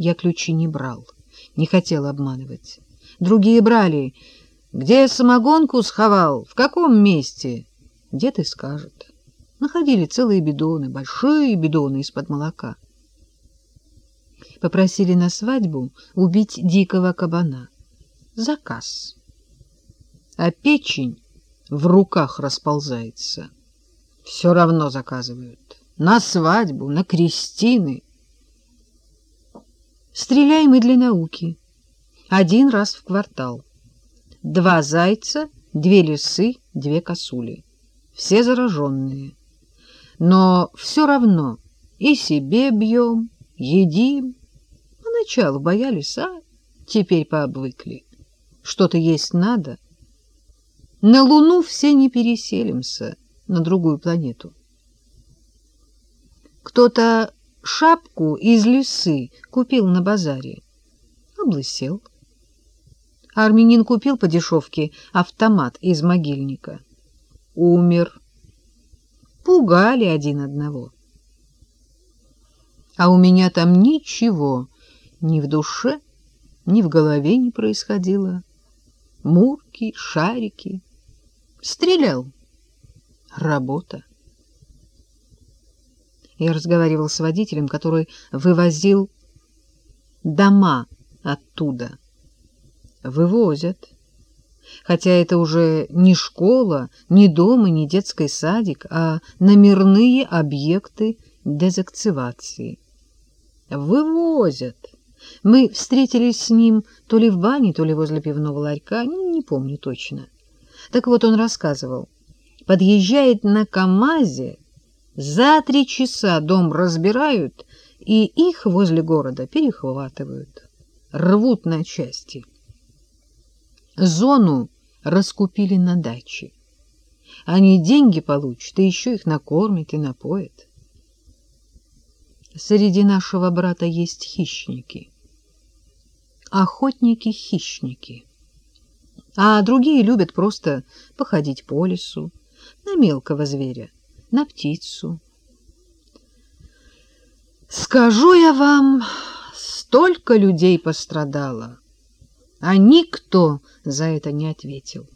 Я ключи не брал, не хотел обманывать. Другие брали. Где самогонку сховал? В каком месте? Дед и скажет. Находили целые бидоны, большие бидоны из-под молока. Попросили на свадьбу убить дикого кабана. Заказ. А печень в руках расползается. Все равно заказывают. На свадьбу, на крестины. Стреляем и для науки. Один раз в квартал. Два зайца, две лисы, две косули. Все зараженные. Но все равно и себе бьем, едим. Поначалу боялись, а теперь пообвыкли. Что-то есть надо. На Луну все не переселимся, на другую планету. Кто-то шапку из лисы купил на базаре. Облысел. Армянин купил по дешевке автомат из могильника. Умер. Пугали один одного. А у меня там ничего ни в душе, ни в голове не происходило. Мурки, шарики. Стрелял. Работа. Я разговаривал с водителем, который вывозил дома оттуда. Вывозят. Хотя это уже не школа, не дом и не детский садик, а номерные объекты дезактивации. Вывозят. Мы встретились с ним то ли в бане, то ли возле пивного ларька, не, помню точно. Так вот он рассказывал. Подъезжает на КамАЗе за три часа дом разбирают, и их возле города перехватывают, рвут на части. Зону раскупили на даче. Они деньги получат, и еще их накормят и напоят. Среди нашего брата есть хищники. Охотники-хищники. А другие любят просто походить по лесу на мелкого зверя на птицу. Скажу я вам, столько людей пострадало, а никто за это не ответил.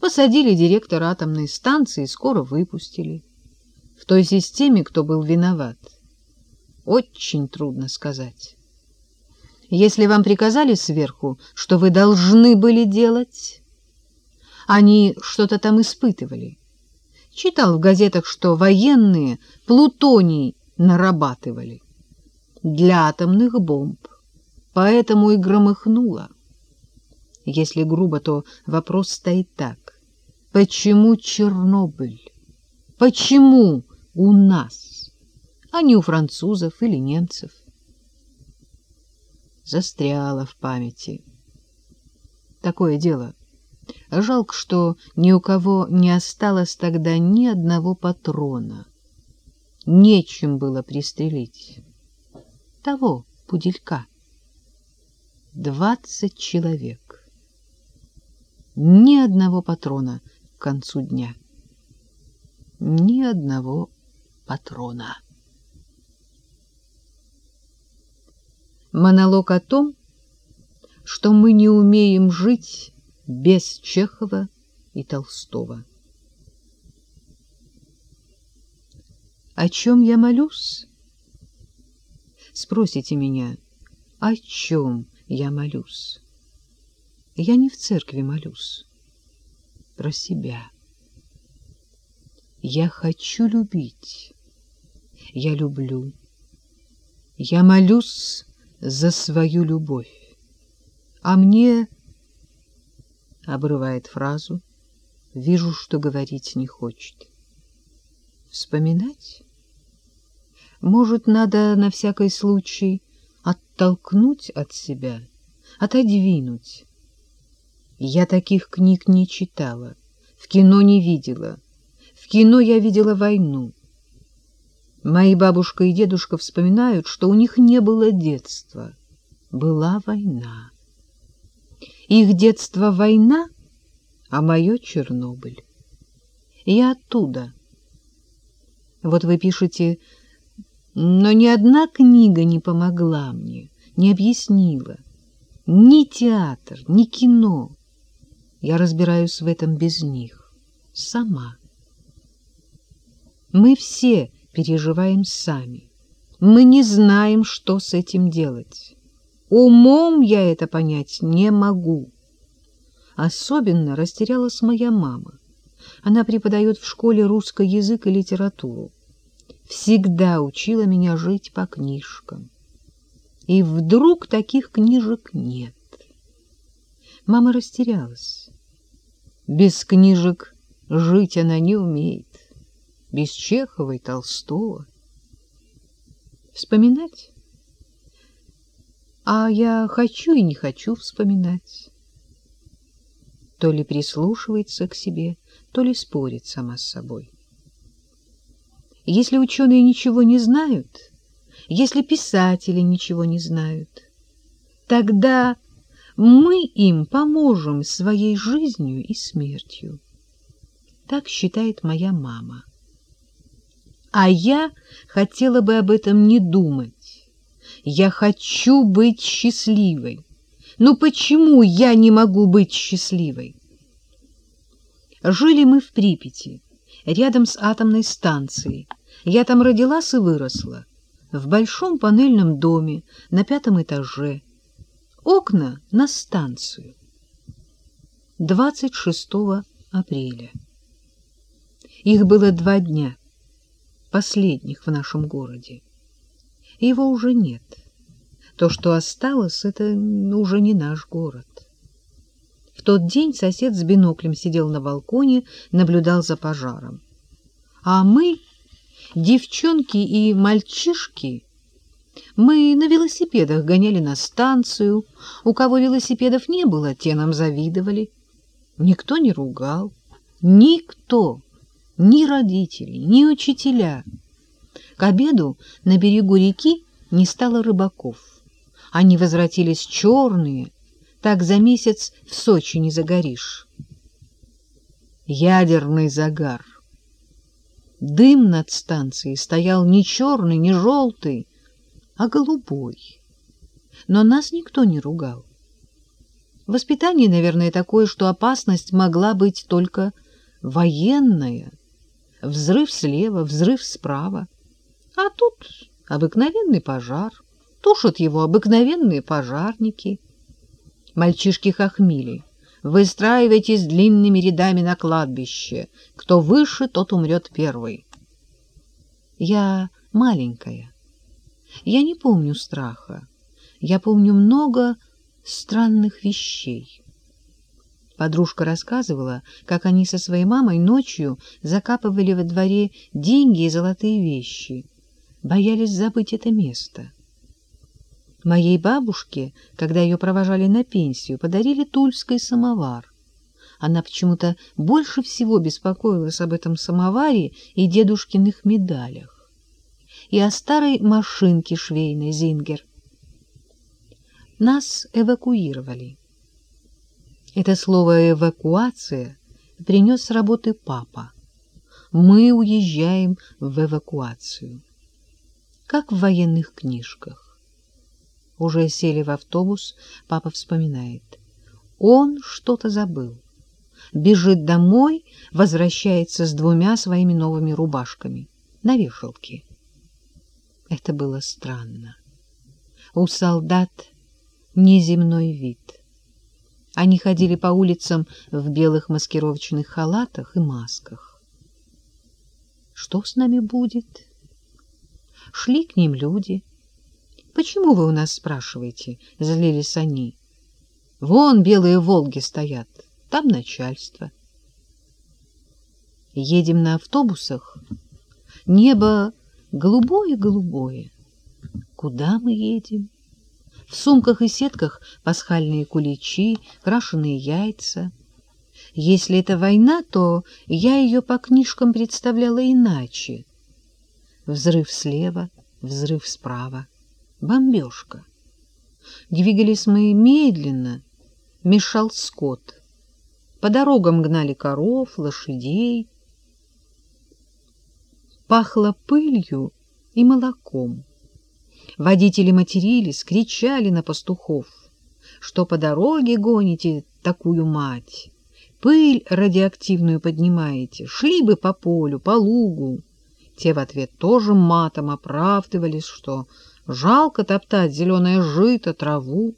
Посадили директора атомной станции, скоро выпустили. В той системе кто был виноват, очень трудно сказать. Если вам приказали сверху, что вы должны были делать, они что-то там испытывали — Читал в газетах, что военные плутоний нарабатывали для атомных бомб, поэтому и громыхнуло. Если грубо, то вопрос стоит так. Почему Чернобыль? Почему у нас, а не у французов или немцев? Застряло в памяти. Такое дело — Жалко, что ни у кого не осталось тогда ни одного патрона. Нечем было пристрелить. Того пуделька. Двадцать человек. Ни одного патрона к концу дня. Ни одного патрона. Монолог о том, что мы не умеем жить без Чехова и Толстого. О чем я молюсь? Спросите меня, о чем я молюсь? Я не в церкви молюсь, про себя. Я хочу любить, я люблю. Я молюсь за свою любовь, а мне обрывает фразу. Вижу, что говорить не хочет. Вспоминать? Может, надо на всякий случай оттолкнуть от себя, отодвинуть. Я таких книг не читала, в кино не видела. В кино я видела войну. Мои бабушка и дедушка вспоминают, что у них не было детства. Была война. Их детство — война, а мое — Чернобыль. Я оттуда. Вот вы пишете, но ни одна книга не помогла мне, не объяснила. Ни театр, ни кино. Я разбираюсь в этом без них. Сама. Мы все переживаем сами. Мы не знаем, что с этим делать. Умом я это понять не могу. Особенно растерялась моя мама. Она преподает в школе русский язык и литературу. Всегда учила меня жить по книжкам. И вдруг таких книжек нет. Мама растерялась. Без книжек жить она не умеет. Без Чехова и Толстого. Вспоминать? А я хочу и не хочу вспоминать. То ли прислушивается к себе, то ли спорит сама с собой. Если ученые ничего не знают, если писатели ничего не знают, тогда мы им поможем своей жизнью и смертью. Так считает моя мама. А я хотела бы об этом не думать. Я хочу быть счастливой. Но почему я не могу быть счастливой? Жили мы в Припяти, рядом с атомной станцией. Я там родилась и выросла, в большом панельном доме на пятом этаже. Окна на станцию. 26 апреля. Их было два дня, последних в нашем городе. Его уже нет. То, что осталось, это уже не наш город. В тот день сосед с биноклем сидел на балконе, наблюдал за пожаром. А мы, девчонки и мальчишки, мы на велосипедах гоняли на станцию. У кого велосипедов не было, те нам завидовали. Никто не ругал. Никто. Ни родители, ни учителя. К обеду на берегу реки не стало рыбаков. Они возвратились черные, так за месяц в Сочи не загоришь. Ядерный загар. Дым над станцией стоял не черный, не желтый, а голубой. Но нас никто не ругал. Воспитание, наверное, такое, что опасность могла быть только военная. Взрыв слева, взрыв справа. А тут обыкновенный пожар. Тушат его обыкновенные пожарники — Мальчишки хохмили. Выстраивайтесь длинными рядами на кладбище. Кто выше, тот умрет первый. Я маленькая. Я не помню страха. Я помню много странных вещей. Подружка рассказывала, как они со своей мамой ночью закапывали во дворе деньги и золотые вещи. Боялись забыть это место. Моей бабушке, когда ее провожали на пенсию, подарили тульский самовар. Она почему-то больше всего беспокоилась об этом самоваре и дедушкиных медалях. И о старой машинке швейной «Зингер». Нас эвакуировали. Это слово «эвакуация» принес с работы папа. Мы уезжаем в эвакуацию. Как в военных книжках. Уже сели в автобус, папа вспоминает. Он что-то забыл. Бежит домой, возвращается с двумя своими новыми рубашками на вешалке. Это было странно. У солдат неземной вид. Они ходили по улицам в белых маскировочных халатах и масках. Что с нами будет? Шли к ним люди — Почему вы у нас спрашиваете? — злились они. — Вон белые «Волги» стоят, там начальство. Едем на автобусах. Небо голубое-голубое. Куда мы едем? В сумках и сетках пасхальные куличи, крашеные яйца. Если это война, то я ее по книжкам представляла иначе. Взрыв слева, взрыв справа бомбежка. Двигались мы медленно, мешал скот. По дорогам гнали коров, лошадей. Пахло пылью и молоком. Водители матерились, кричали на пастухов, что по дороге гоните такую мать, пыль радиоактивную поднимаете, шли бы по полю, по лугу. Те в ответ тоже матом оправдывались, что жалко топтать зеленое жито, траву.